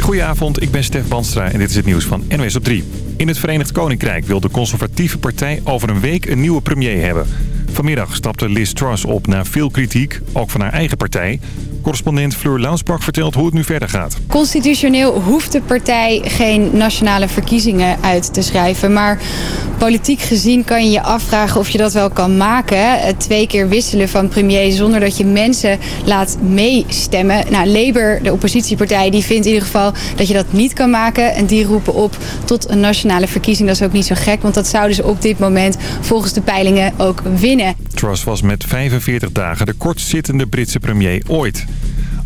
Goedenavond, ik ben Stef Banstra en dit is het nieuws van NWS op 3. In het Verenigd Koninkrijk wil de conservatieve partij over een week een nieuwe premier hebben. Vanmiddag stapte Liz Truss op na veel kritiek, ook van haar eigen partij. Correspondent Fleur Launsbach vertelt hoe het nu verder gaat. Constitutioneel hoeft de partij geen nationale verkiezingen uit te schrijven. Maar politiek gezien kan je je afvragen of je dat wel kan maken. Het twee keer wisselen van premier zonder dat je mensen laat meestemmen. Nou, Labour, de oppositiepartij, die vindt in ieder geval dat je dat niet kan maken. En die roepen op tot een nationale verkiezing. Dat is ook niet zo gek, want dat zouden ze op dit moment volgens de peilingen ook winnen. Truss was met 45 dagen de kortzittende Britse premier ooit.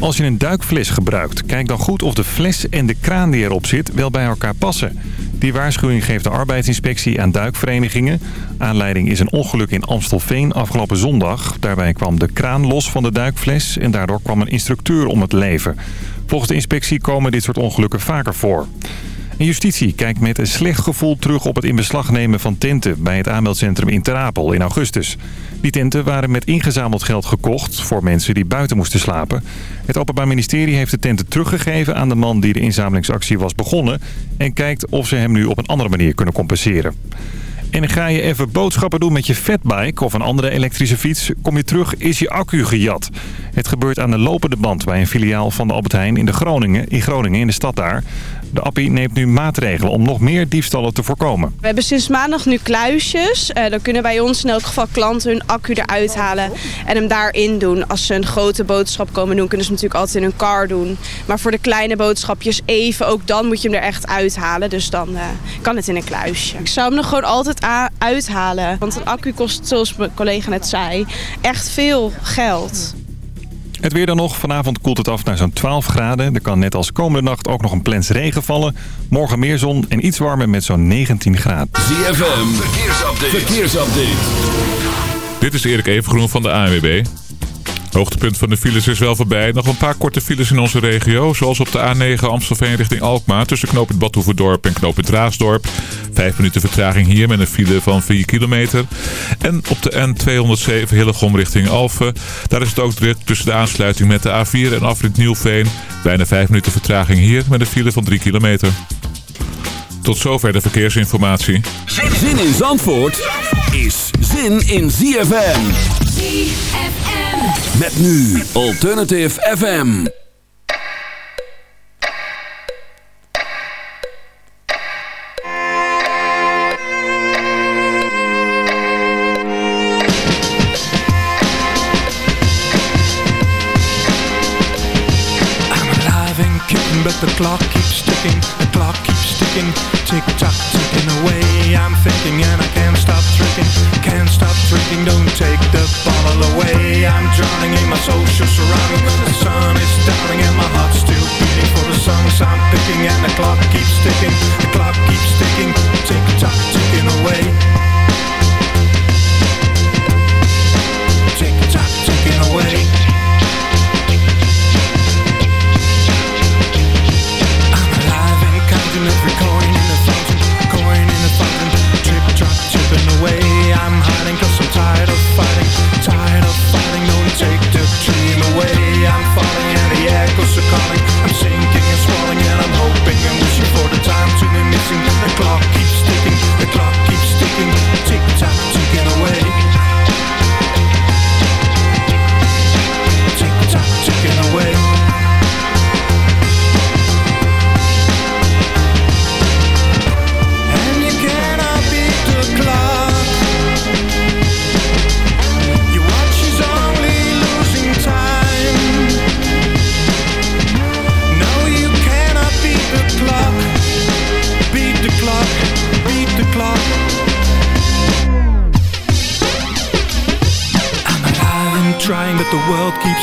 Als je een duikfles gebruikt, kijk dan goed of de fles en de kraan die erop zit wel bij elkaar passen. Die waarschuwing geeft de arbeidsinspectie aan duikverenigingen. Aanleiding is een ongeluk in Amstelveen afgelopen zondag. Daarbij kwam de kraan los van de duikfles en daardoor kwam een instructeur om het leven. Volgens de inspectie komen dit soort ongelukken vaker voor. Justitie kijkt met een slecht gevoel terug op het in beslag nemen van tenten... bij het aanmeldcentrum in Terapel in augustus. Die tenten waren met ingezameld geld gekocht voor mensen die buiten moesten slapen. Het Openbaar Ministerie heeft de tenten teruggegeven aan de man die de inzamelingsactie was begonnen... en kijkt of ze hem nu op een andere manier kunnen compenseren. En ga je even boodschappen doen met je fatbike of een andere elektrische fiets... kom je terug, is je accu gejat. Het gebeurt aan de lopende band bij een filiaal van de Albert Heijn in, de Groningen, in Groningen, in de stad daar. De appie neemt nu maatregelen om nog meer diefstallen te voorkomen. We hebben sinds maandag nu kluisjes. Uh, dan kunnen bij ons in elk geval klanten hun accu eruit halen en hem daarin doen. Als ze een grote boodschap komen doen, kunnen ze natuurlijk altijd in hun car doen. Maar voor de kleine boodschapjes even, ook dan moet je hem er echt uithalen. Dus dan uh, kan het in een kluisje. Ik zou hem er gewoon altijd uithalen. Want een accu kost, zoals mijn collega net zei, echt veel geld. Het weer dan nog. Vanavond koelt het af naar zo'n 12 graden. Er kan net als komende nacht ook nog een plens regen vallen. Morgen meer zon en iets warmer met zo'n 19 graden. ZFM, verkeersupdate. verkeersupdate. Dit is Erik Evengroen van de ANWB. Hoogtepunt van de files is wel voorbij. Nog een paar korte files in onze regio. Zoals op de A9 Amstelveen richting Alkmaar. Tussen knooppunt Badhoevedorp en knooppunt Raasdorp. Vijf minuten vertraging hier met een file van 4 kilometer. En op de N207 Hillegom richting Alphen. Daar is het ook druk tussen de aansluiting met de A4 en afrit Nieuwveen. Bijna vijf minuten vertraging hier met een file van 3 kilometer. Tot zover de verkeersinformatie. Zin in Zandvoort is zin in ZFM. ZFM. Met nu Alternative FM. but the clock keeps ticking, the clock keeps ticking, tick tock ticking away. I'm thinking and I can't stop drinking, can't stop drinking, don't take the bottle away. I'm drowning in my social surroundings, the sun is downing and my heart's still beating for the songs I'm picking, and the clock keeps ticking, the clock keeps ticking, tick tock ticking away. Tick tock ticking away.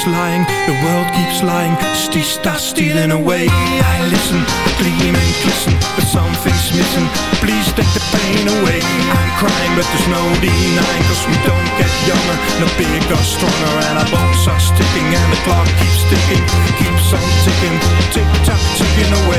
Keeps lying. The world keeps lying. Stee starts stealing away. I listen, gleam and glisten, but something's missing. Please take the pain away. I'm crying, but there's no denying, cause we don't get younger, no bigger, stronger, and our bones are sticking, and the clock keeps ticking, keeps on ticking, tick tock, ticking away.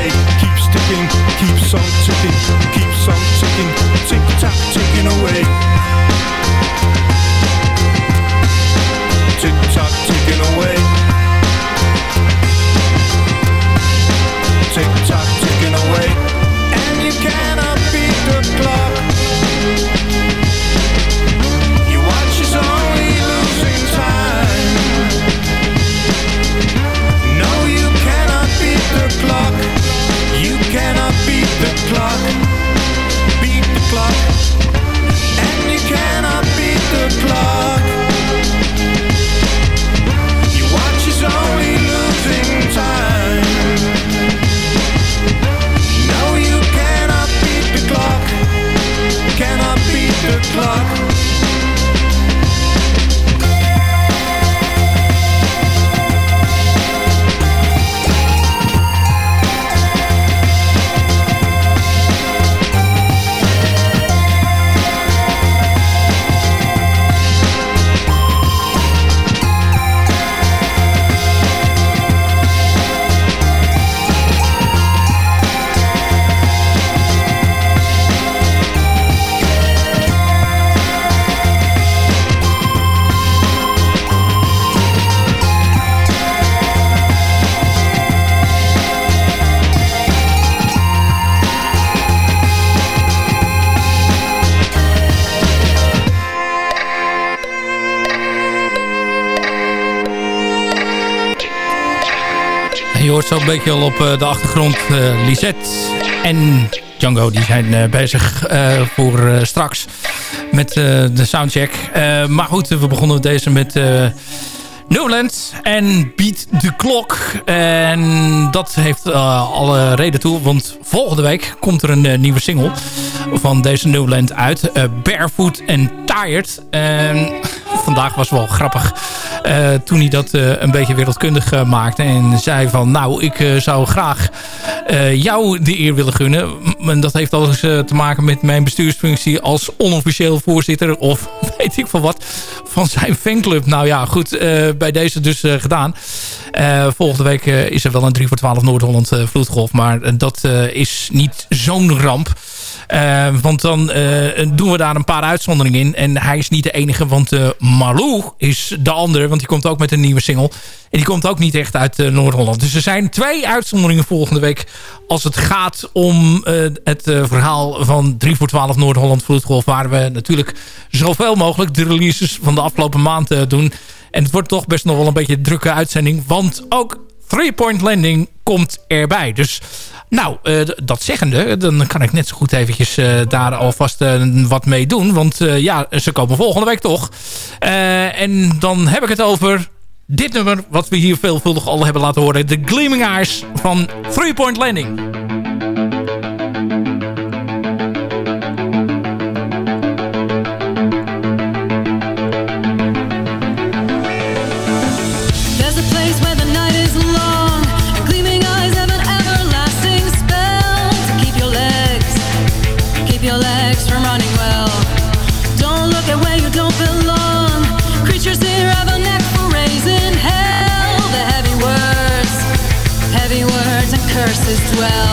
Een beetje al op de achtergrond. Lisette en Django die zijn bezig voor straks met de soundcheck. maar goed, we begonnen deze met... Newland en Beat de Klok. En dat heeft alle reden toe. Want volgende week komt er een nieuwe single van deze Newland uit. Barefoot and Tired. Vandaag was wel grappig. Toen hij dat een beetje wereldkundig maakte. En zei van nou ik zou graag jou de eer willen gunnen. En dat heeft alles te maken met mijn bestuursfunctie als onofficieel voorzitter. Of weet ik van wat. Van zijn fanclub. Nou ja goed bij deze dus gedaan. Volgende week is er wel een 3 voor 12 Noord-Holland vloedgolf. Maar dat is niet zo'n ramp. Want dan doen we daar een paar uitzonderingen in. En hij is niet de enige, want Marlou is de andere. Want die komt ook met een nieuwe single. En die komt ook niet echt uit Noord-Holland. Dus er zijn twee uitzonderingen volgende week... als het gaat om het verhaal van 3 voor 12 Noord-Holland Vloedgolf... waar we natuurlijk zoveel mogelijk de releases van de afgelopen maand doen... En het wordt toch best nog wel een beetje een drukke uitzending. Want ook Three Point Landing komt erbij. Dus nou, uh, dat zeggende, dan kan ik net zo goed eventjes uh, daar alvast uh, wat mee doen. Want ja, ze komen volgende week toch. en dan heb ik het over dit nummer, wat we hier veelvuldig al hebben laten horen. The Gleaming Eyes van Three Point Landing. well.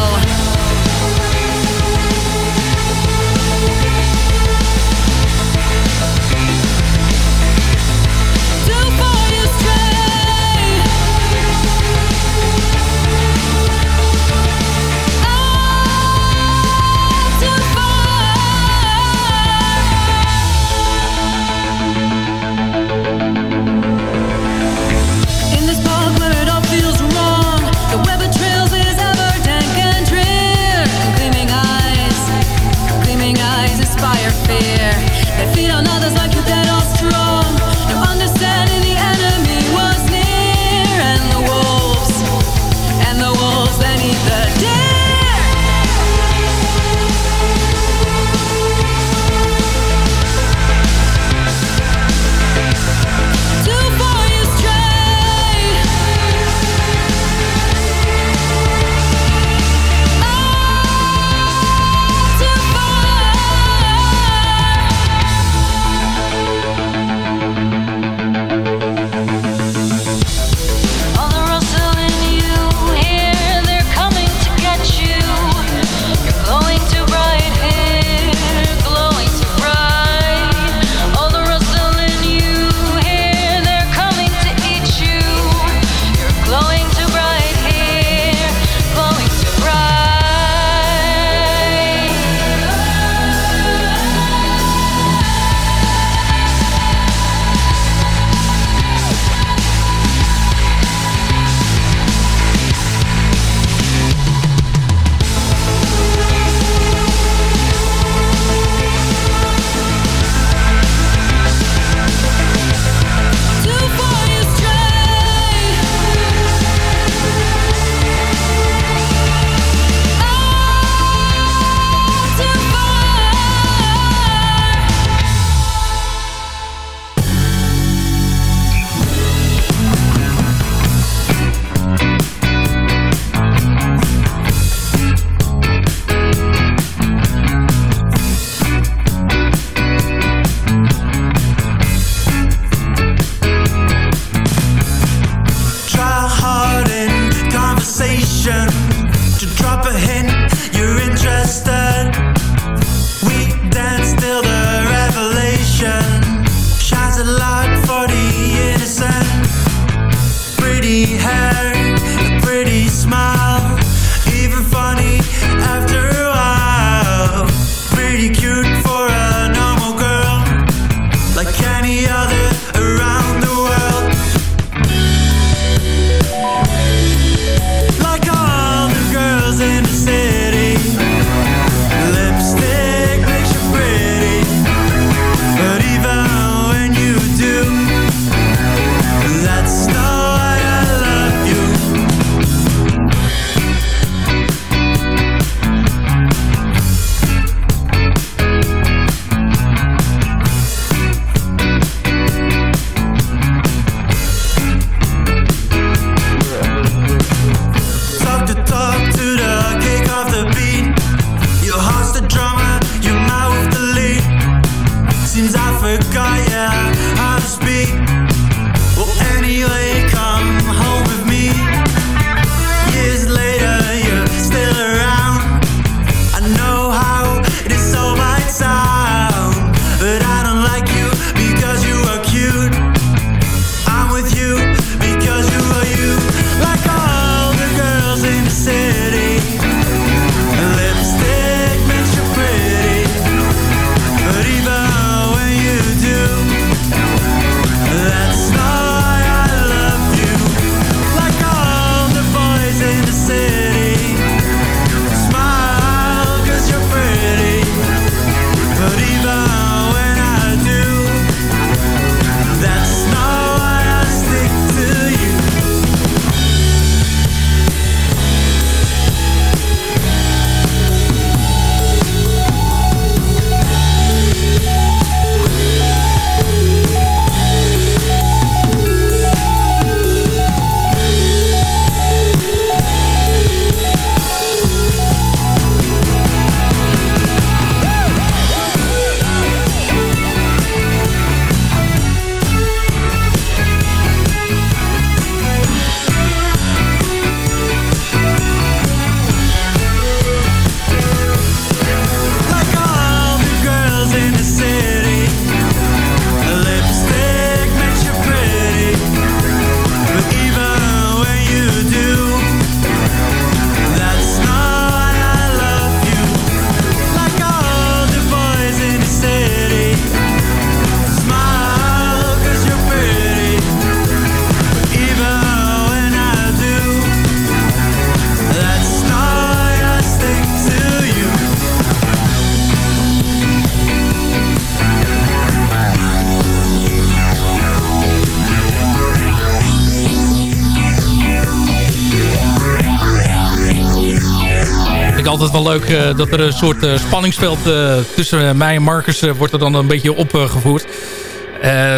Leuk eh, dat er een soort eh, spanningsveld eh, tussen mij en Marcus wordt er dan een beetje opgevoerd.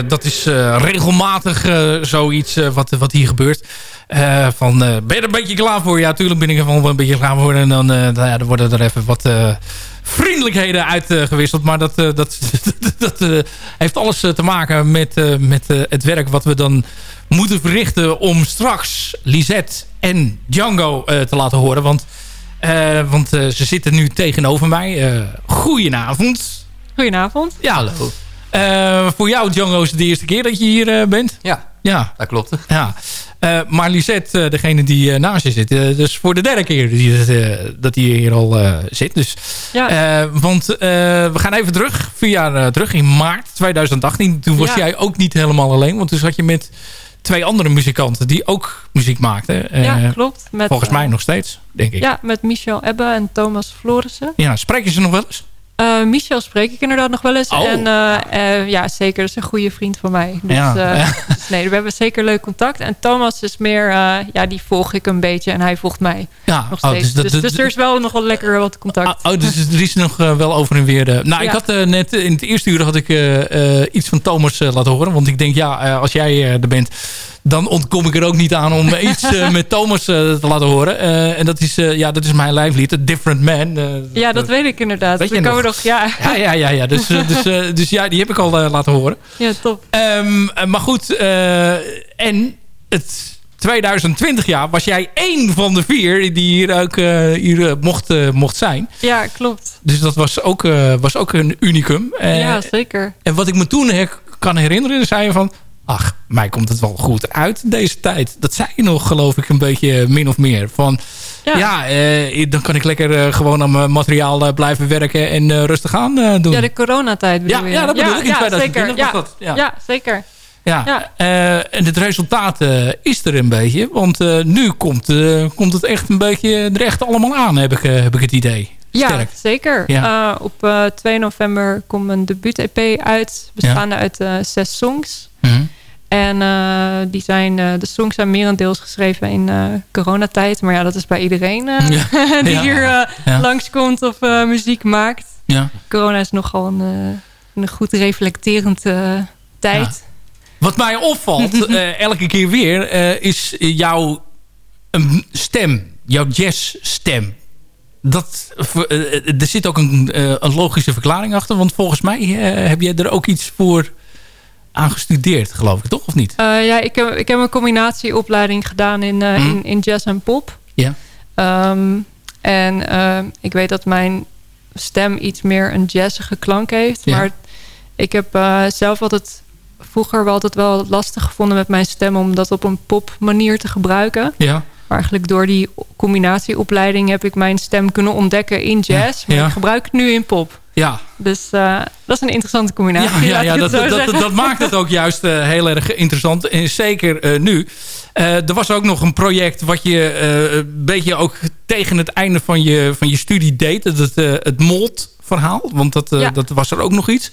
Dat is regelmatig zoiets wat, wat hier gebeurt. Van, ben je er een beetje klaar voor? Ja, tuurlijk ben ik er een beetje klaar voor. En dan, nou ja, dan worden er even wat vriendelijkheden uitgewisseld. Maar dat, dat, dat heeft alles te maken met, met het werk wat we dan moeten verrichten... om straks Lisette en Django te laten horen. Want, eh, want eh, ze zitten nu tegenover mij. Eh goedenavond. Goedenavond. Ja, hallo. Eh, voor jou, Django, is het de eerste keer dat je hier eh, bent. Ja, Ja, dat klopt. ja. Eh, maar Lisette, eh, degene die naast je zit, dus voor de derde keer die, eh, dat hij hier al eh, zit. Dus, Ja, eh, want eh, we gaan even terug, vier jaar terug, in maart 2018. Toen was Ja. jij ook niet helemaal alleen, want toen zat je met twee andere muzikanten die ook muziek maakten. Eh, ja klopt. Met, volgens eh, mij nog steeds, denk ik. Ja, met Michel Ebbe en Thomas Florissen. Ja, spreek je ze nog wel eens? Eh, Michel spreek ik inderdaad nog wel eens. Oh. En eh, eh, ja, zeker. Dat is een goede vriend van mij. Dus, Ja. dus nee, we hebben zeker leuk contact. En Thomas is meer, ja, die volg ik een beetje. En hij volgt mij Ja, nog oh, steeds. dus, dat- dus er is wel nog wel lekker wat contact. Ah, oh, dus er is nog wel over en weer. nou, ik had net in het eerste uur had ik iets van Thomas laten horen. Want ik denk, ja, als jij er bent, dan ontkom ik er ook niet aan om iets eh, met Thomas eh, te laten horen. Eh, en dat is, ja, dat is mijn lijflied, Different Man. Ja, dat weet ik inderdaad. Weet komen nog? ja. ja, ja, ja, ja. Dus, dus, dus ja, die heb ik al laten horen. ja, top. Ehm, eh, maar goed, en het 2020 jaar was jij één van de vier die hier ook hier, mocht, mocht zijn. Ja, klopt. Dus dat was ook, was ook een unicum. Ja, zeker. en wat ik me toen her- kan herinneren, zei je van... Ach, mij komt het wel goed uit deze tijd. Dat zei je nog, geloof ik, een beetje min of meer. Van, ja, Ja. eh, dan kan ik lekker eh, gewoon aan mijn materiaal eh, blijven werken... en rustig aan doen. Ja, de coronatijd bedoel Ja, je? ja, dat bedoel ik. In ja, 2020 zeker. Ja. dat. Ja. Ja. zeker. Ja. En het resultaat is er een beetje. Want nu komt, komt het echt een beetje er echt allemaal aan, heb ik, heb ik het idee. Ja, zeker. Ja. Op eh, 2 november komt een debuut-EP uit, bestaande uit zes songs. Mhm. En eh, die zijn, eh, de songs zijn merendeels geschreven in eh, coronatijd. Maar ja, dat is bij iedereen die Ja. hier Ja. langskomt of muziek maakt. Ja. Corona is nogal een, een goed reflecterend tijd. Wat mij opvalt, elke keer weer, is jouw een stem. Jouw jazzstem. Dat, er zit ook een, een logische verklaring achter. Want volgens mij heb jij er ook iets voor aangestudeerd, geloof ik, toch? Of niet? Eh, ja, ik heb, ik heb een combinatieopleiding gedaan in, eh, Mhm. in, in jazz en pop. Ja. Ehm, en ehm, ik weet dat mijn stem iets meer een jazzige klank heeft. Maar ik heb eh, zelf altijd vroeger wel altijd wel lastig gevonden met mijn stem... om dat op een pop manier te gebruiken. Ja. Maar eigenlijk door die combinatieopleiding heb ik mijn stem kunnen ontdekken in jazz. Maar ja. ik gebruik het nu in pop. Ja, Dus eh, dat is een interessante combinatie. ja, ja, dat, dat, dat, maakt het ook juist eh, heel erg interessant. En zeker eh, nu. Eh, er was ook nog een project wat je een beetje ook tegen het einde van je, van je studie deed. Het, het, het Molt-verhaal. Want dat, dat was er ook nog iets.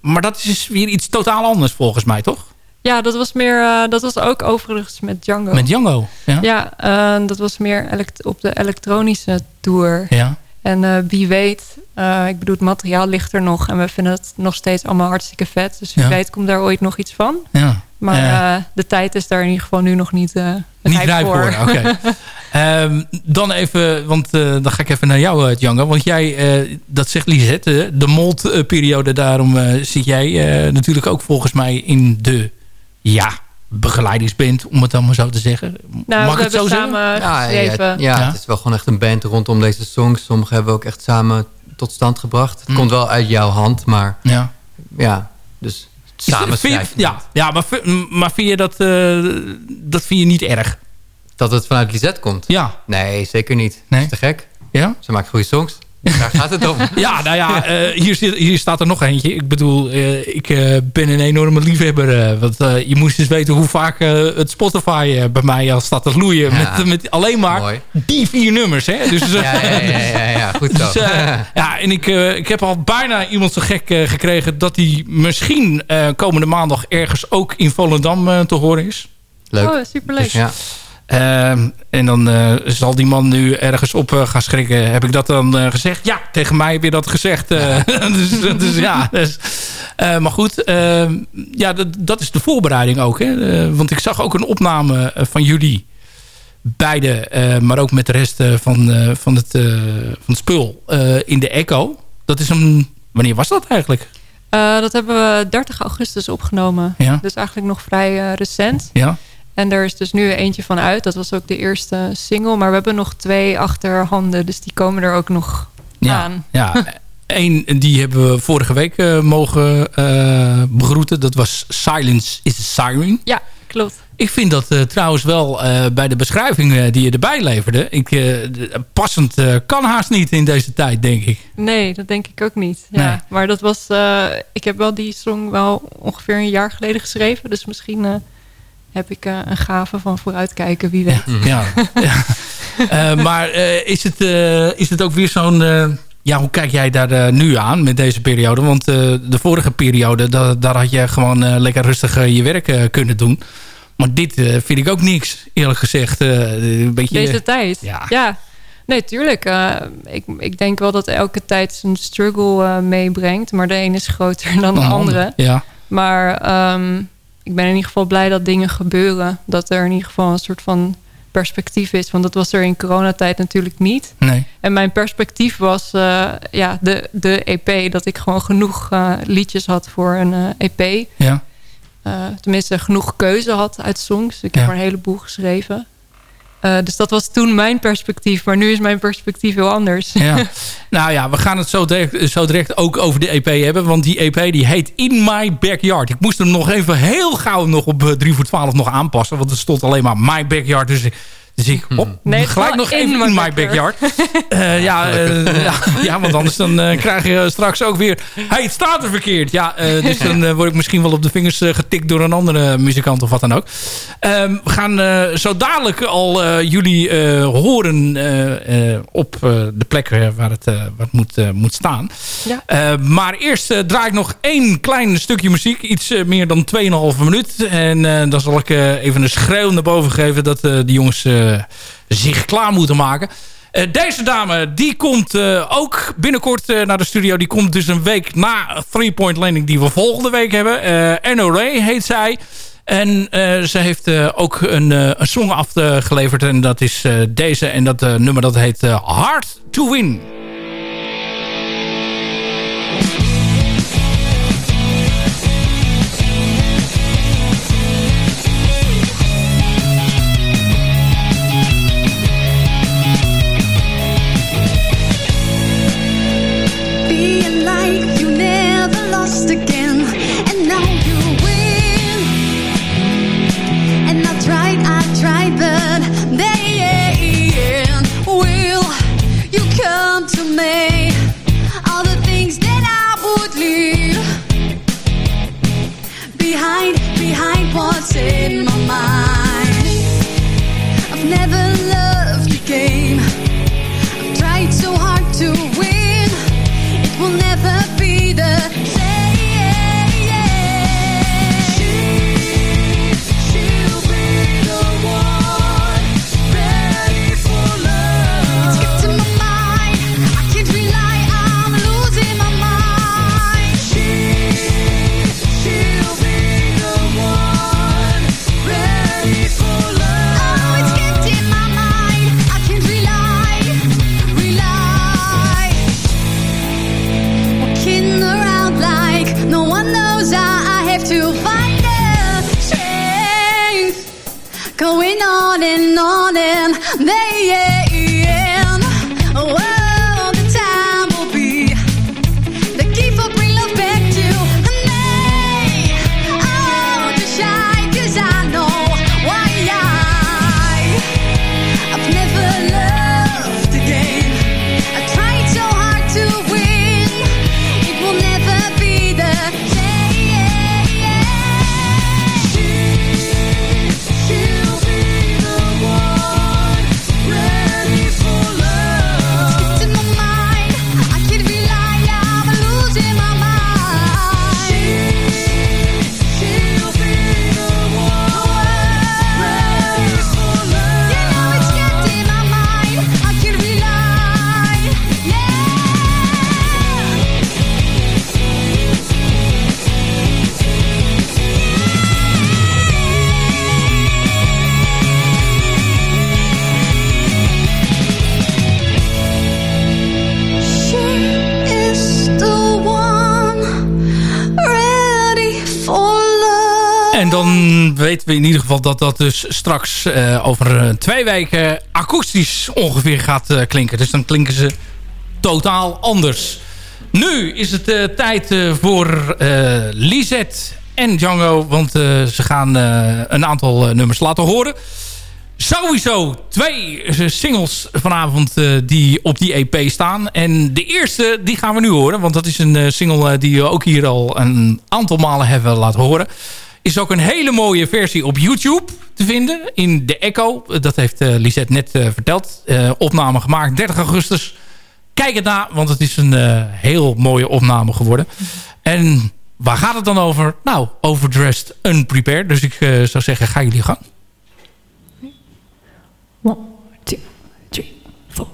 Maar dat is weer iets totaal anders volgens mij, toch? Ja, dat was meer. eh, dat was ook overigens met Django. Met Django. Ja. Ja, eh, dat was meer op de elektronische tour. Ja. En eh, wie weet, ik bedoel, het materiaal ligt er nog. En we vinden het nog steeds allemaal hartstikke vet. Dus wie Ja. weet komt daar ooit nog iets van. ja. Maar de tijd is daar in ieder geval nu nog niet, Niet rijp voor. Oké. Ehm, dan even, want dan ga ik even naar jou, Django. Want jij, dat zegt Lisette, de moldperiode. Daarom zit jij natuurlijk ook volgens mij in de ja, begeleidingsband, om het dan maar zo te zeggen. Nou, Mag we het zo hebben zeggen? samen Ja, ja, ja, Ja. het is wel gewoon echt een band rondom deze songs. Sommige hebben we ook echt samen tot stand gebracht. Het Mm. komt wel uit jouw hand, maar Ja. ja, dus samen schrijven. ja, ja maar, maar vind je dat, eh, dat vind je niet erg? Dat het vanuit Lisette komt? Ja. Nee, zeker niet. Nee? Dat is te gek. Ja? Ze maakt goede songs. Daar gaat het om. Ja, nou ja, eh, hier, zit, hier staat er nog eentje. Ik bedoel, eh, ik eh, ben een enorme liefhebber. eh, want eh, je moest eens weten hoe vaak eh, het Spotify eh, bij mij al staat te gloeien. Ja. Met, met alleen maar Mooi. die vier nummers. Hè? Dus, Ja, ja, ja, ja, ja, goed zo. dus, ja, en ik, eh, ik heb al bijna iemand zo gek eh, gekregen... dat hij misschien eh, komende maandag ergens ook in Volendam eh, te horen is. Leuk. Oh, superleuk. Dus ja. Ehm, en dan eh, zal die man nu ergens op eh, gaan schrikken. Heb ik dat dan eh, gezegd? Ja, tegen mij heb je dat gezegd. eh. dus, dus ja. Dus, eh, maar goed, ehm, ja, dat, dat is de voorbereiding ook. Hè? Eh, want ik zag ook een opname van jullie. Beide, eh, maar ook met de rest eh, van, eh, van, het, eh, van het spul eh, in de Echo. Dat is een... Wanneer was dat eigenlijk? Eh, dat hebben we 30 augustus opgenomen. Ja. Dus eigenlijk nog vrij recent. Ja. En er is dus nu eentje van uit. Dat was ook de eerste single. Maar we hebben nog twee achterhanden. Dus die komen er ook nog Ja, aan. ja. Eén, die hebben we vorige week eh, mogen eh, begroeten. Dat was Silence is a Siren. Ja, klopt. Ik vind dat eh, trouwens wel bij de beschrijving die je erbij leverde. Ik, passend kan haast niet in deze tijd, denk ik. Nee, dat denk ik ook niet. Ja. Nee. Maar dat was... ik heb wel die song wel ongeveer een jaar geleden geschreven. Dus misschien heb ik eh, een gave van vooruitkijken. Wie weet. Ja. ja. Eh, maar eh, is, het, is het ook weer zo'n... ja, hoe kijk jij daar nu aan met deze periode? Want de vorige periode, da- daar had je gewoon lekker rustig je werk kunnen doen. Maar dit vind ik ook niks, eerlijk gezegd. Een beetje, Deze tijd. Ja. Ja. Nee, tuurlijk. ik, ik denk wel dat elke tijd zijn struggle meebrengt. Maar de ene is groter dan de een andere. ander. Ja. Maar ehm, ik ben in ieder geval blij dat dingen gebeuren. Dat er in ieder geval een soort van perspectief is. Want dat was er in coronatijd natuurlijk niet. Nee. En mijn perspectief was eh, ja, de, de EP. Dat ik gewoon genoeg eh, liedjes had voor een eh, EP. Ja. Tenminste, genoeg keuze had uit songs. Ik heb er een heleboel geschreven. Eh, dus dat was toen mijn perspectief. Maar nu is mijn perspectief heel anders. Ja. nou ja, we gaan het zo direct, zo direct ook over de EP hebben. Want die EP die heet In My Backyard. Ik moest hem nog even heel gauw nog op eh, 3 voor 12 nog aanpassen. Want er stond alleen maar My Backyard. Dus, dus ik op, Nee, het is gelijk nog in In My backyard. Eh, ja, ja, ja, want anders dan eh, krijg je straks ook weer... Hey, het staat er verkeerd. Ja, eh, dus dan word ik misschien wel op de vingers getikt door een andere muzikant of wat dan ook. Ehm, we gaan eh, zo dadelijk al eh, jullie eh, horen eh, eh, op eh, de plek waar het, waar het moet, moet staan. Ja. Eh, maar eerst draai ik nog één klein stukje muziek. Iets meer dan 2,5 minuut. En eh, dan zal ik eh, even een schreeuw naar boven geven... dat eh, de jongens zich klaar moeten maken. Eh, deze dame, die komt eh, ook binnenkort eh, naar de studio. Die komt dus een week na Three Point Landing die we volgende week hebben. Eh NORA heet zij. En eh, ze heeft eh, ook een, eh, een song afgeleverd. En dat is eh, deze. En dat eh, nummer dat heet eh, Hard to Win. man. Weten we in ieder geval dat dat dus straks eh, over eh, twee weken akoestisch ongeveer gaat eh, klinken. Dus dan klinken ze totaal anders. Nu is het tijd voor Lisette en Django. Want ze gaan een aantal nummers laten horen. Sowieso twee singles vanavond die op die EP staan. En de eerste die gaan we nu horen. Want dat is een single die we ook hier al een aantal malen hebben laten horen. Is ook een hele mooie versie op YouTube te vinden. In de Echo. Dat heeft eh, Lisette net eh, verteld. Eh, opname gemaakt 30 augustus. Kijk het na, want het is een heel mooie opname geworden. En waar gaat het dan over? Nou, overdressed unprepared. Dus ik zou zeggen, ga jullie gang. One, two, three, four.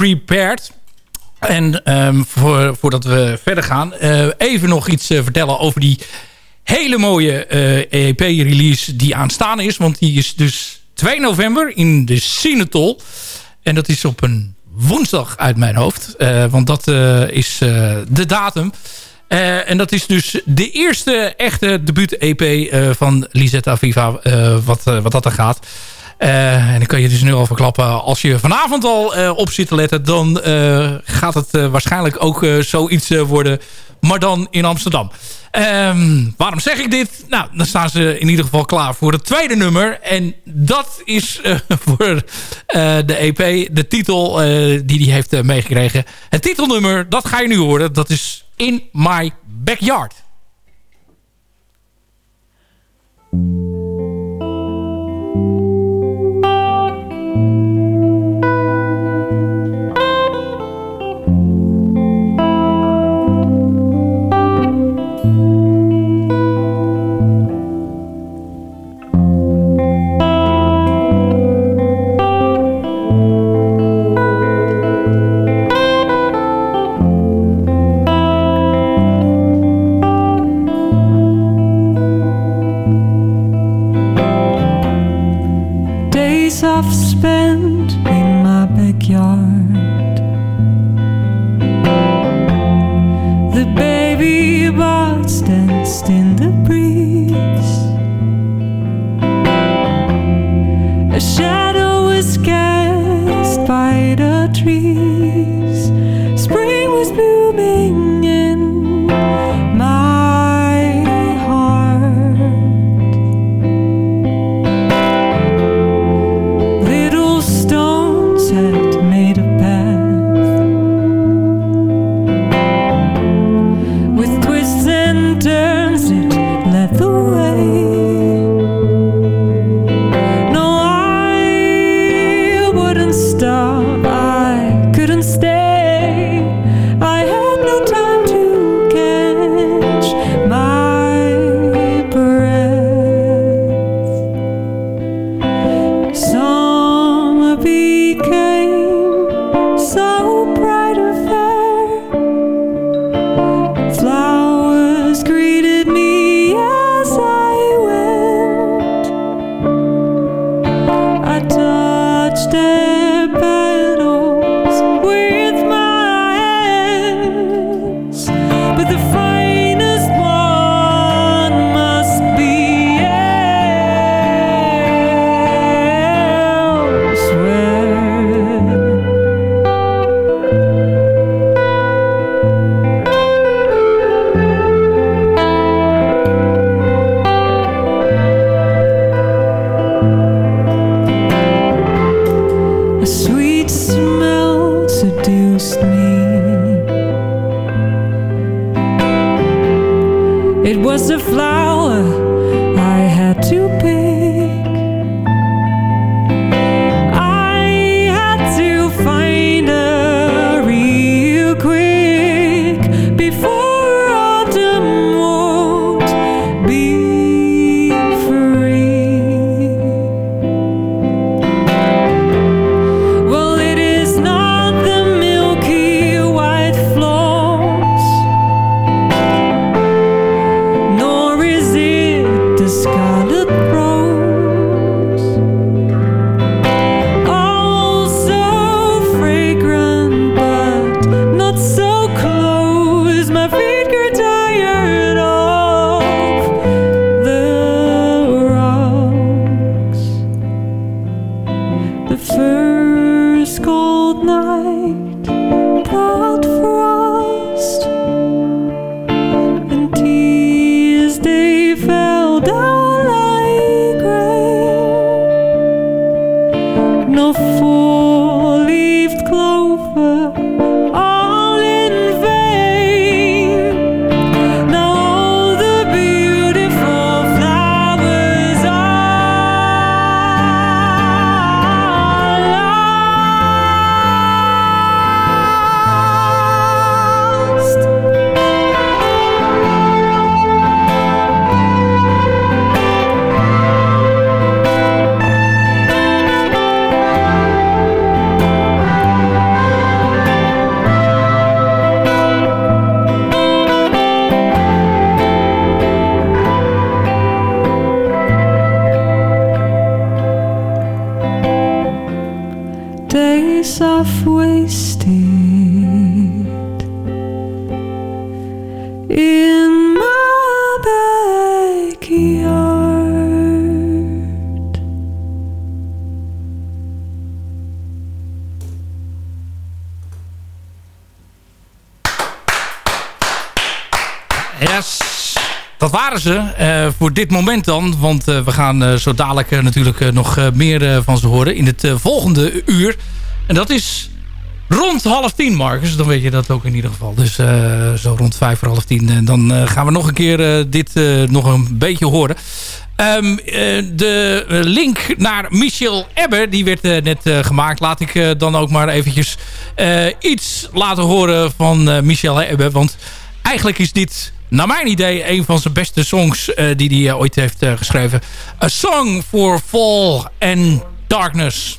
Unprepared. En ehm, voor, voordat we verder gaan... eh, even nog iets eh, vertellen over die hele mooie eh, EP-release die aanstaan is. Want die is dus 2 november in de Sinetol. En dat is op een woensdag uit mijn hoofd. Want dat is de datum. En dat is dus de eerste echte debuut-EP van Lisetta Aviva, eh, wat, wat dat er gaat. Eh, en dan kan je dus nu al verklappen, als je vanavond al eh, op zit te letten... dan eh, gaat het waarschijnlijk ook zoiets worden maar dan in Amsterdam. Ehm, waarom zeg ik dit? Nou, dan staan ze in ieder geval klaar voor het tweede nummer. En dat is voor de EP, de titel die hij heeft meegekregen. Het titelnummer, dat ga je nu horen. Dat is In My Backyard. Eh, voor dit moment dan. Want eh, we gaan eh, zo dadelijk natuurlijk nog meer van ze horen in het volgende uur. En dat is rond half tien, Marcus. Dan weet je dat ook in ieder geval. Dus zo rond vijf voor half tien. En dan gaan we nog een keer dit nog een beetje horen. Ehm, eh, de link naar Michel Ebbe, die werd net gemaakt. Laat ik dan ook maar eventjes iets laten horen van Michel Ebbe. Want eigenlijk is dit, naar mijn idee, een van zijn beste songs eh, die hij eh, ooit heeft eh, geschreven. A Song for Fall and Darkness.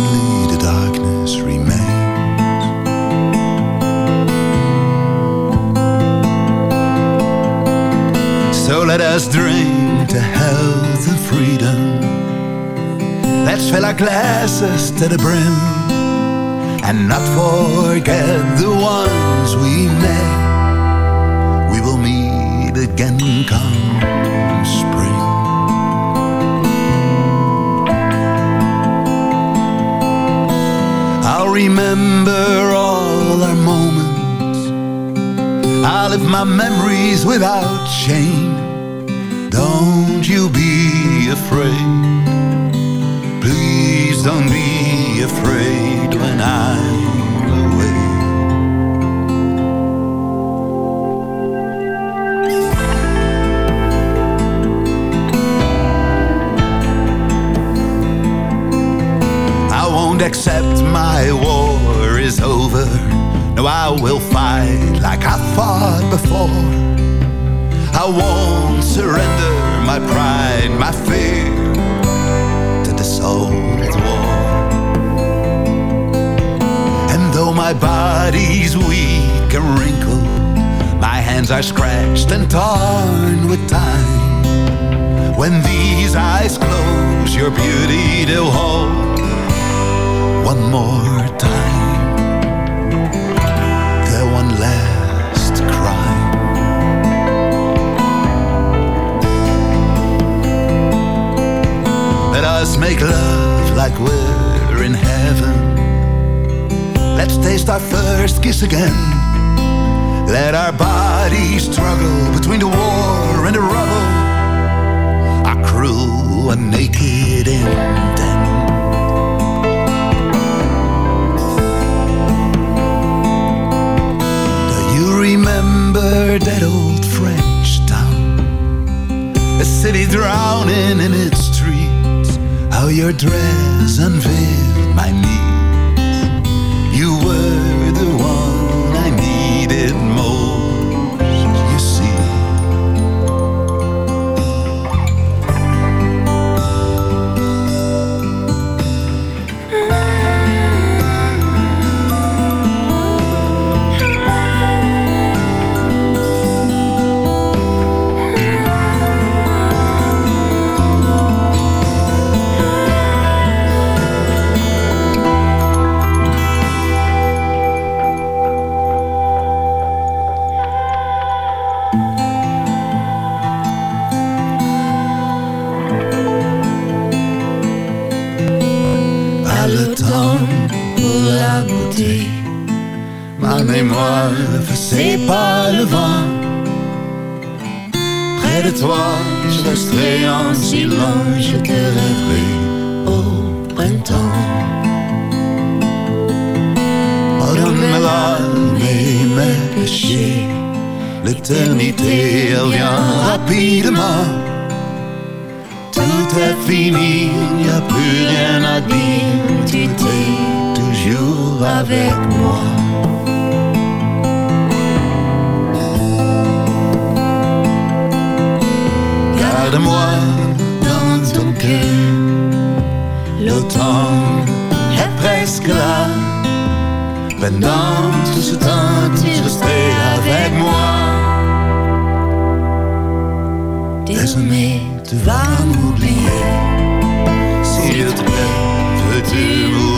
darkness remains. So let us drink to health and freedom. Let's fill our glasses to the brim and not forget the ones we met. We will meet again come I'll remember all our moments. I'll live my memories without shame. Don't you be afraid. Please don't be afraid when I'm I accept my war is over. No, I will fight like I fought before. I won't surrender my pride, my fear to this old war. And though my body's weak and wrinkled, my hands are scratched and torn with time. When these eyes close, your beauty they'll hold one more time. The one last crime. Let us make love like we're in heaven. Let's taste our first kiss again. Let our bodies struggle between the war and the rubble. Our crew a naked intent. Do remember that old French town? A city drowning in its streets. How your dress unveiled my knees. Ma mémoire effacée par le vent. Près de toi, je resterai en silence, je te rêverai au printemps. Pardonne mes et mes péchés, l'éternité elle vient rapidement. Tout est fini, il n'y a plus rien à dire. Tu es toujours avec moi. Garde-moi dans ton cœur. L'automne est presque là. Pendant tout ce temps, tu restais avec moi. Désormais, tu vas m'oublier. S'il te plaît, veux-tu m'oublier?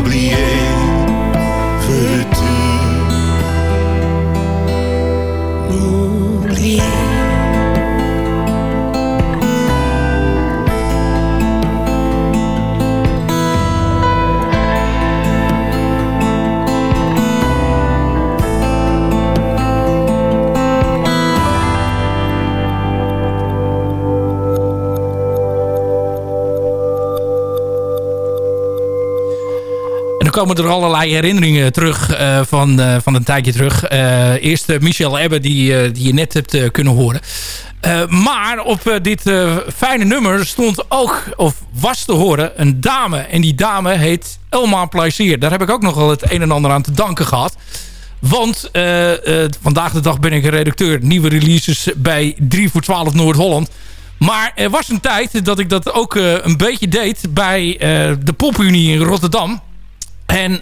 Komen er allerlei herinneringen terug eh, van, eh, van een tijdje terug. Eh, eerst Michel Ebbe, die, die je net hebt kunnen horen. Maar op dit fijne nummer stond ook, of was te horen, een dame. En die dame heet Elma Plaisier. Daar heb ik ook nog wel het een en ander aan te danken gehad. Want vandaag de dag ben ik redacteur nieuwe releases bij 3 voor 12 Noord-Holland. Maar er was een tijd dat ik dat ook een beetje deed bij de Popunie in Rotterdam. En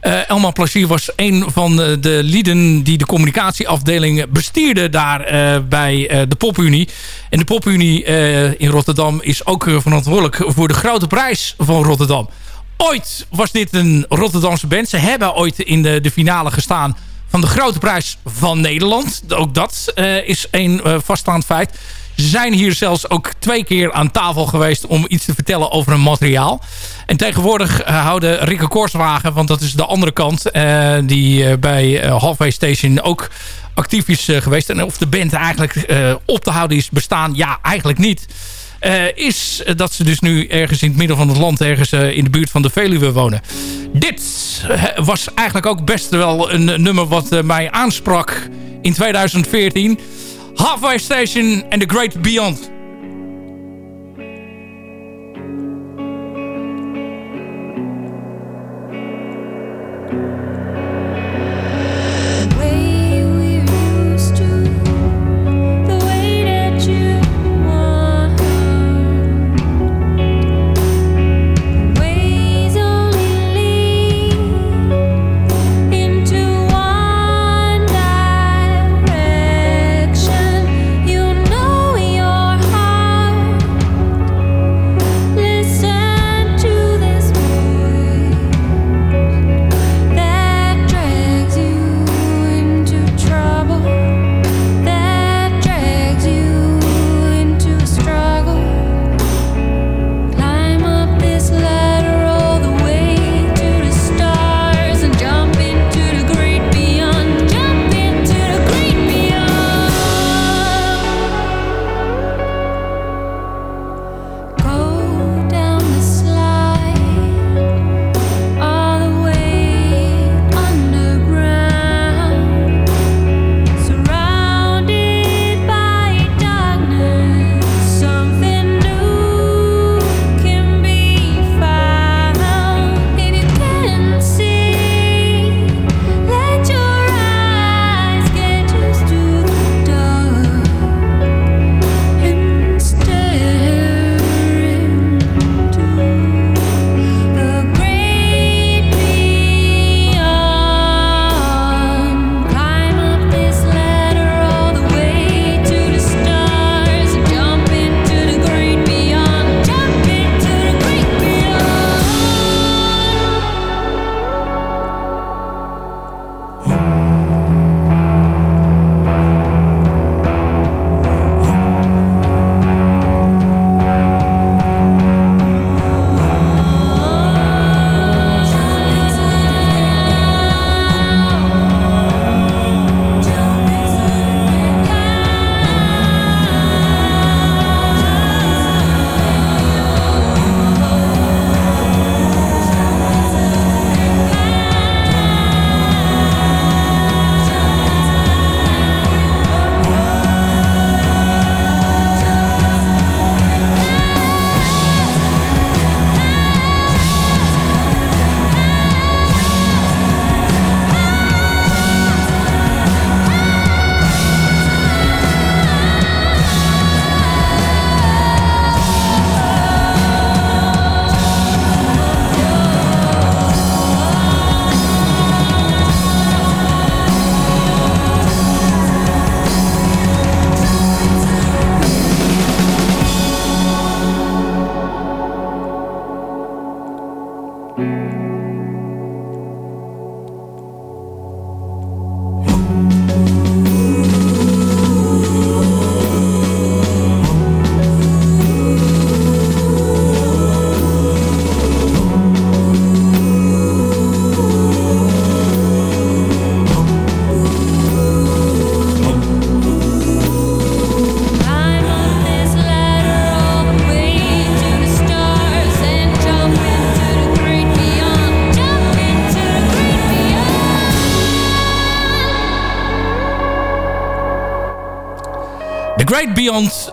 eh, Elma Placier was een van de, de lieden die de communicatieafdeling bestierde daar eh, bij eh, de Popunie. En de Popunie eh, in Rotterdam is ook eh, verantwoordelijk voor de grote prijs van Rotterdam. Ooit was dit een Rotterdamse band. Ze hebben ooit in de, de finale gestaan van de grote prijs van Nederland. Ook dat eh, is een eh, vaststaand feit. Ze zijn hier zelfs ook twee keer aan tafel geweest om iets te vertellen over hun materiaal. En tegenwoordig eh, houden Rikke Korswagen, want dat is de andere kant, eh, die eh, bij Halfway Station ook actief is geweest. En of de band eigenlijk op te houden is bestaan, ja, eigenlijk niet. Is dat ze dus nu ergens in het midden van het land, ergens in de buurt van de Veluwe wonen. Dit was eigenlijk ook best wel een nummer wat mij aansprak in 2014. Halfway Station and The Great Beyond.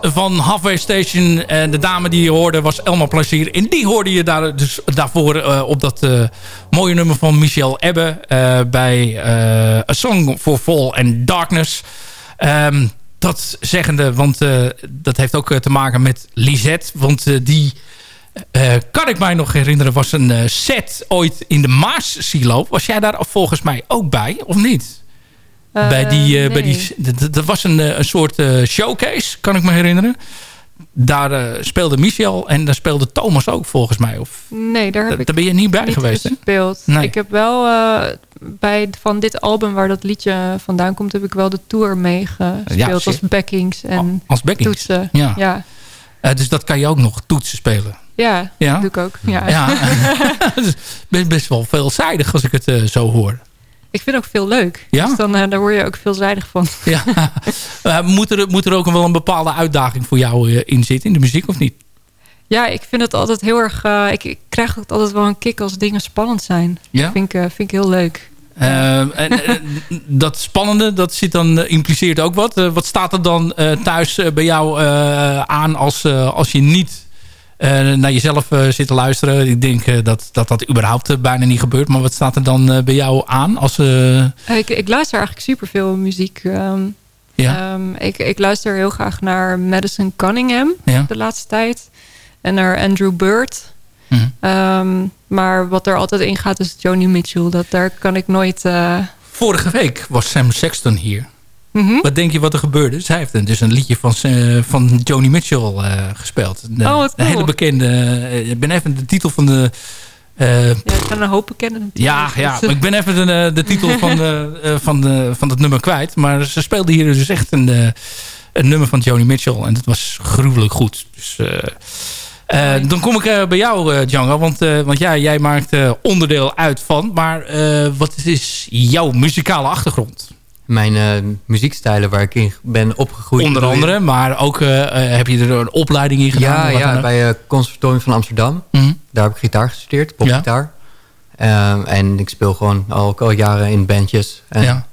Van Halfway Station. En de dame die je hoorde was Elma Placier. En die hoorde je daar, dus daarvoor eh, op dat eh, mooie nummer van Michel Ebbe. eh, bij A Song for Fall and Darkness. Ehm, dat zeggende, want dat heeft ook te maken met Lisette. Want die, kan ik mij nog herinneren, was een set ooit in de Maas-silo. Was jij daar volgens mij ook bij, of niet? Eh, bij die, eh, bij die, dat was een, eh, een soort showcase, kan ik me herinneren. Daar speelde Michel en daar speelde Thomas ook volgens mij. Of, Nee, daar heb ik daar ben je niet bij niet geweest, hè? gespeeld. Nee. Ik heb wel bij van dit album waar dat liedje vandaan komt, heb ik wel de tour meegespeeld Ja, als backings en Als backings? toetsen. Ja. ja. Dus dat kan je ook nog toetsen spelen. Ja, Ja? dat doe ik ook. Ja. Ja. dus best, wel veelzijdig als ik het zo hoor. Ik vind het ook veel leuk. Ja? Dus dan, eh, daar word je ook veelzijdig van. Ja. Eh, moet, er, moet er ook wel een bepaalde uitdaging voor jou eh, in zitten in de muziek of niet? Ja, ik vind het altijd heel erg... ik, ik krijg ook altijd wel een kick als dingen spannend zijn. Ja? Vind ik, vind ik heel leuk. En, dat spannende, dat zit dan, impliceert ook wat. Wat staat er dan thuis bij jou aan als, als je niet naar jezelf eh, zit te luisteren? Ik denk eh, dat, dat dat überhaupt eh, bijna niet gebeurt. Maar wat staat er dan eh, bij jou aan? Als, eh, Eh, Ik, ik luister eigenlijk superveel muziek. ehm, Ja. ehm, ik, ik luister heel graag naar Madison Cunningham Ja. de laatste tijd. En naar Andrew Bird. Mhm. Ehm, maar wat er altijd in gaat is Joni Mitchell. Dat, daar kan ik nooit... eh, Vorige week was Sam Sexton hier. Mhm. Wat denk je wat er gebeurde? Zij heeft een- dus een liedje van, eh, van Joni Mitchell eh, gespeeld. De, Oh, Een hele bekende... eh, ik ben even de titel van de... Ja, ik kan een hoop bekennen. ja, ja, maar ik ben even de, de titel van, de, van, de, van het nummer kwijt. Maar ze speelde hier dus echt een, een nummer van Joni Mitchell. En dat was gruwelijk goed. Dus... dan kom ik bij jou, eh, Django. Want, want ja, jij maakt onderdeel uit van. Maar wat is jouw muzikale achtergrond? Mijn eh, muziekstijlen waar ik in ben opgegroeid. Onder andere, maar ook eh, eh, heb je er een opleiding in gedaan? Ja, ja bij het Conservatorium van Amsterdam. Mhm. Daar heb ik gitaar gestudeerd, popgitaar. Ehm, en ik speel gewoon al, al jaren in bandjes. En,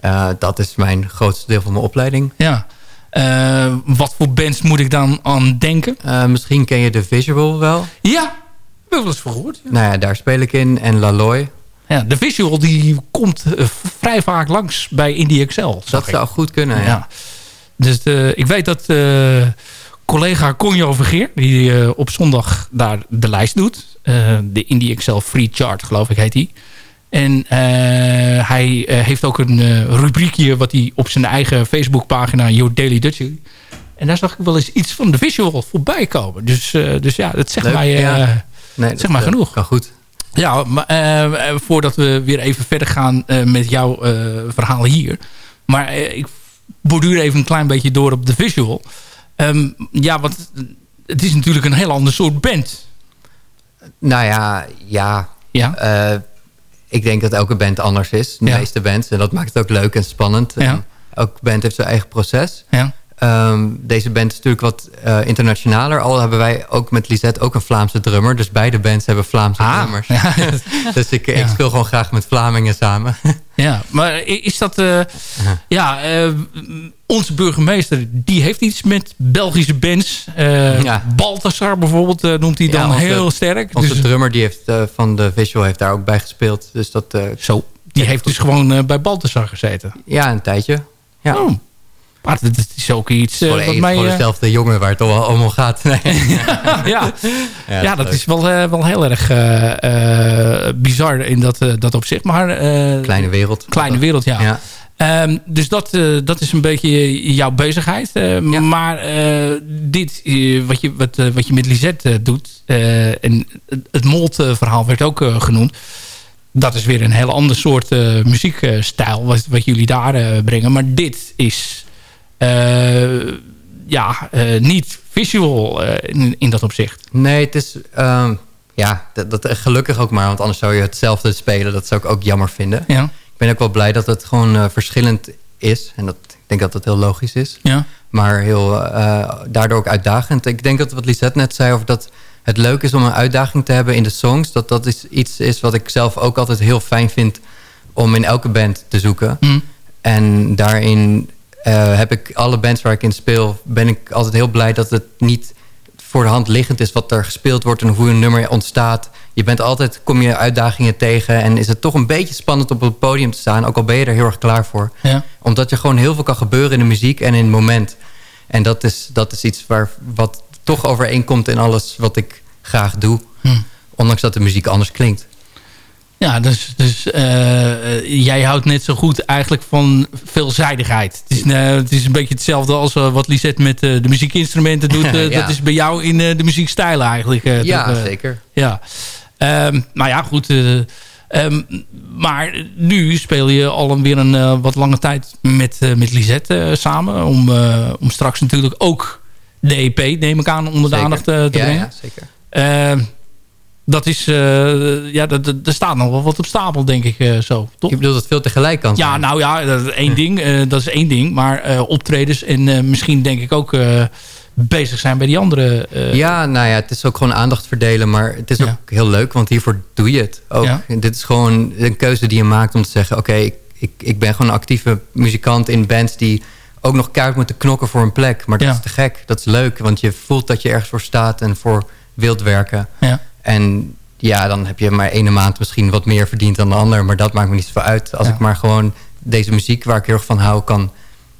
Ja. dat is mijn grootste deel van mijn opleiding. Ja. Wat voor bands moet ik dan aan denken? Misschien ken je de Visual wel. Ja, heb ik wel eens van gehoord. Nou ja, daar speel ik in. En Laloy. Ja, de visual die komt eh, vrij vaak langs bij Indie Excel. Dat zou goed kunnen, ja. Dus eh, ik weet dat eh, collega Conjo Vergeer... die op zondag daar de lijst doet. de Indie Excel Free Chart, geloof ik, heet die. En hij heeft ook een rubriekje... wat hij op zijn eigen Facebookpagina... Your Daily Dutchie... En daar zag ik wel eens iets van de visual voorbij komen. Dus, dus ja, dat zegt Leuk, mij, ja. Nee, zeg dat, maar genoeg. Kan goed. Ja, maar eh, voordat we weer even verder gaan eh, met jouw eh, verhaal hier. Maar eh, ik borduur even een klein beetje door op de visual. Ehm, ja, want het is natuurlijk een heel ander soort band. Nou ja, ja. Ja. Eh, ik denk dat elke band anders is. De Ja. meeste bands. En dat maakt het ook leuk en spannend. Ja. Elke band heeft zijn eigen proces. Ja. Ehm, deze band is natuurlijk wat eh, internationaler. Al hebben wij ook met Lisette ook een Vlaamse drummer. Dus beide bands hebben Vlaamse Ah, drummers. ja. dus ik, ik speel gewoon graag met Vlamingen samen. Ja, maar is dat... eh, ja, eh, onze burgemeester, die heeft iets met Belgische bands. Ja. Balthasar bijvoorbeeld noemt hij dan onze- heel sterk. Onze Dus- drummer die heeft, van de Visual heeft daar ook bij gespeeld. Dus dat, Zo, die heeft dus gewoon bij Balthasar gezeten. ja, een tijdje. Ja. Oh. Maar dat, is ook iets Gewoon, wat mij... gewoon eh, dezelfde jongen waar het al allemaal gaat. Nee. ja, Ja, ja, dat leuk. is wel, eh, wel heel erg bizar in dat, dat opzicht. Maar, Kleine wereld. Kleine wereld, ja. Ja. Ehm, dus dat, dat is een beetje jouw bezigheid. Maar dit, wat, je, wat, wat je met Lisette doet... en het- Molt-verhaal werd ook genoemd... dat is weer een heel ander soort muziekstijl... Wat, wat jullie daar brengen. Maar dit is ja, eh, niet visual eh, in, in dat opzicht. Nee, het is... ehm, ja, dat, dat gelukkig ook maar. Want anders zou je hetzelfde spelen. Dat zou ik ook jammer vinden. Ja. Ik ben ook wel blij dat het gewoon eh, verschillend is. En dat, ik denk dat dat heel logisch is. Ja. Maar heel, eh, daardoor ook uitdagend. Ik denk dat wat Lisette net zei over dat het leuk is om een uitdaging te hebben in de songs. Dat dat is iets is wat ik zelf ook altijd heel fijn vind om in elke band te zoeken. Mm. En daarin eh, heb ik alle bands waar ik in speel... ben ik altijd heel blij dat het niet voor de hand liggend is... wat er gespeeld wordt en hoe een nummer ontstaat. Je bent altijd, kom je uitdagingen tegen... en is het toch een beetje spannend op het podium te staan... ook al ben je er heel erg klaar voor. Ja. Omdat er gewoon heel veel kan gebeuren in de muziek en in het moment. En dat is, dat is iets waar, wat toch overeenkomt in alles wat ik graag doe. Hm. Ondanks dat de muziek anders klinkt. Ja, dus, dus eh, jij houdt net zo goed eigenlijk van veelzijdigheid. Het is, eh, het is een beetje hetzelfde als eh, wat Lisette met eh, de muziekinstrumenten doet. Eh, Ja. Dat is bij jou in eh, de muziekstijlen eigenlijk. eh, Ja, toch, eh, zeker. Ja. Ehm, nou ja, goed. eh, ehm, maar nu speel je al een, weer een eh, wat lange tijd met, eh, met Lisette eh, samen. Om, eh, om straks natuurlijk ook de EP, neem ik aan, onder de Zeker. aandacht eh, te Ja, brengen. ja, zeker. Dat is, eh, ja, er staat nog wel wat op stapel, denk ik, eh, zo. Toch? Je bedoelt dat het veel tegelijk kan zijn? Ja, nou ja, dat is één ding. eh, dat is één ding. Maar optredens en misschien denk ik ook bezig zijn bij die andere... ja, nou ja, het is ook gewoon aandacht verdelen. Maar het is ook heel leuk, want hiervoor doe je het ook. Ja. Dit is gewoon een keuze die je maakt om te zeggen... oké, ik, ik, ik ben gewoon een actieve muzikant in bands... die ook nog keihard moeten knokken voor een plek. Maar dat Ja. is te gek, dat is leuk. Want je voelt dat je ergens voor staat en voor wilt werken. Ja. En ja, dan heb je maar ene maand misschien wat meer verdiend dan de ander. Maar dat maakt me niet zoveel uit. Als Ja. ik maar gewoon deze muziek waar ik heel erg van hou... kan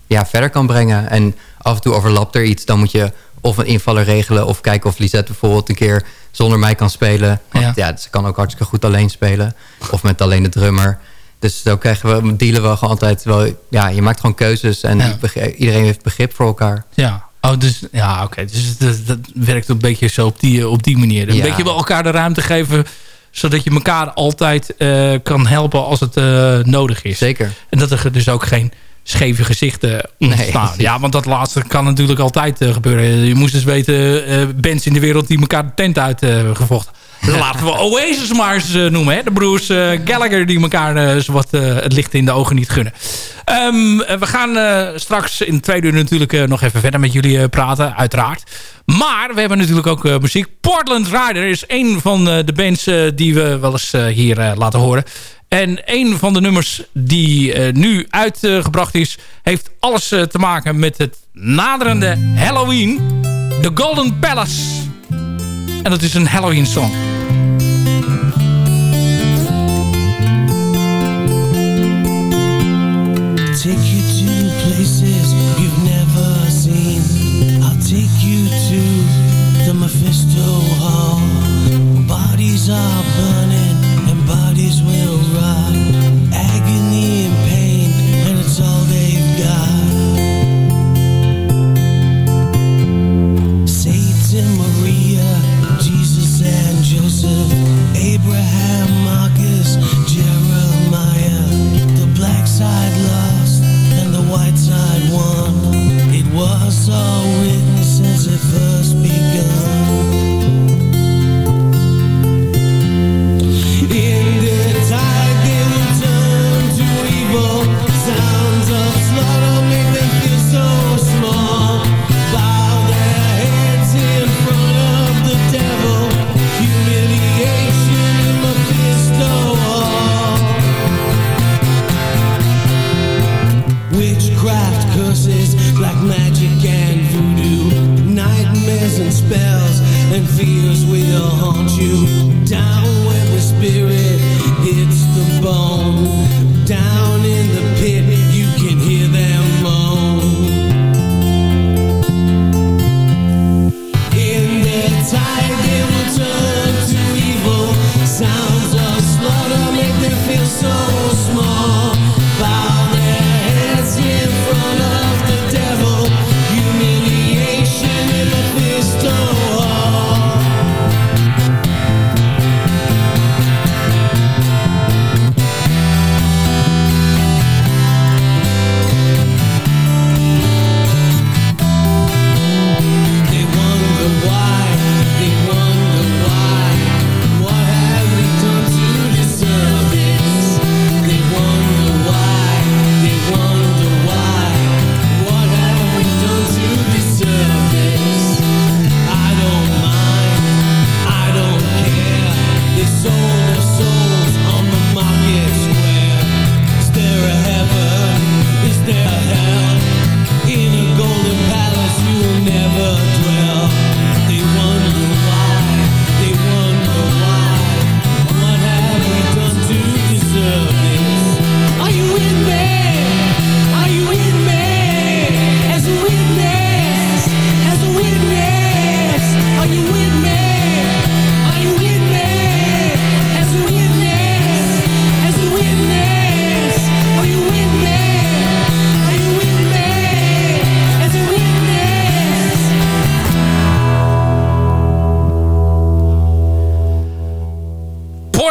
ja, verder kan brengen. En af en toe overlapt er iets. Dan moet je of een invaller regelen... of kijken of Lisette bijvoorbeeld een keer zonder mij kan spelen. Want ja, ze kan ook hartstikke goed alleen spelen. Of met alleen de drummer. Dus zo krijgen we, dealen we gewoon altijd wel... Ja, je maakt gewoon keuzes en Ja. iedereen heeft begrip voor elkaar. Ja. Oh, dus ja, oké. Dus dat, dat werkt een beetje zo op die, op die manier. Een Ja. beetje wel elkaar de ruimte geven, zodat je elkaar altijd eh, kan helpen als het eh, nodig is. Zeker. En dat er dus ook geen scheve gezichten ontstaan. ja, want dat laatste kan natuurlijk altijd eh, gebeuren. Je moest dus weten, eh bands in de wereld die elkaar de tent uit Laten we Oasis maar eens eh, noemen. Hè? De broers eh, Gallagher die elkaar zowat eh, het licht in de ogen niet gunnen. Ehm, eh, we gaan straks in het tweede uur natuurlijk nog even verder met jullie praten, uiteraard. Maar we hebben natuurlijk ook muziek. Portland Rider is een van de bands die we wel eens hier laten horen. En een van de nummers die nu uitgebracht is... heeft alles te maken met het naderende Halloween. The Golden Palace. En dat is een Halloween song. Take you to places you've never seen. I'll take you to the Mephisto Hall. Bodies are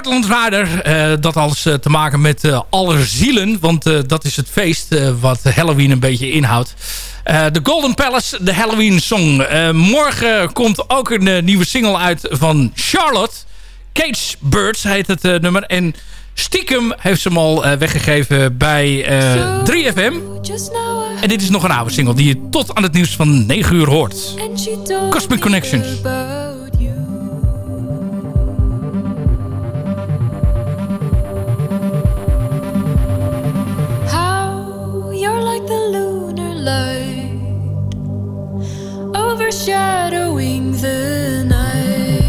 Rider. Eh, dat alles eh, te maken met uh, Allerzielen. Want dat is het feest wat Halloween een beetje inhoudt. De Golden Palace, de Halloween Song. morgen komt ook een nieuwe single uit van Charlotte. Cage Birds heet het nummer. En stiekem heeft ze hem al weggegeven bij 3FM. En dit is nog een oude single die je tot aan het nieuws van 9 uur hoort. Cosmic Connections. foreshadowing the night.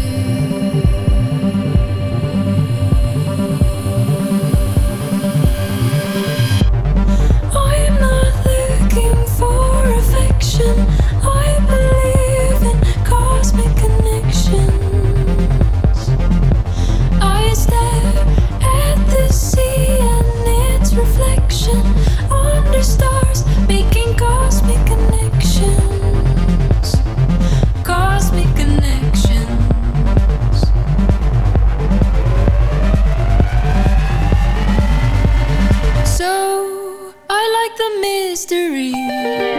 I'm not looking for affection. I believe in cosmic connections. I stare at the sea and its reflection. the mystery.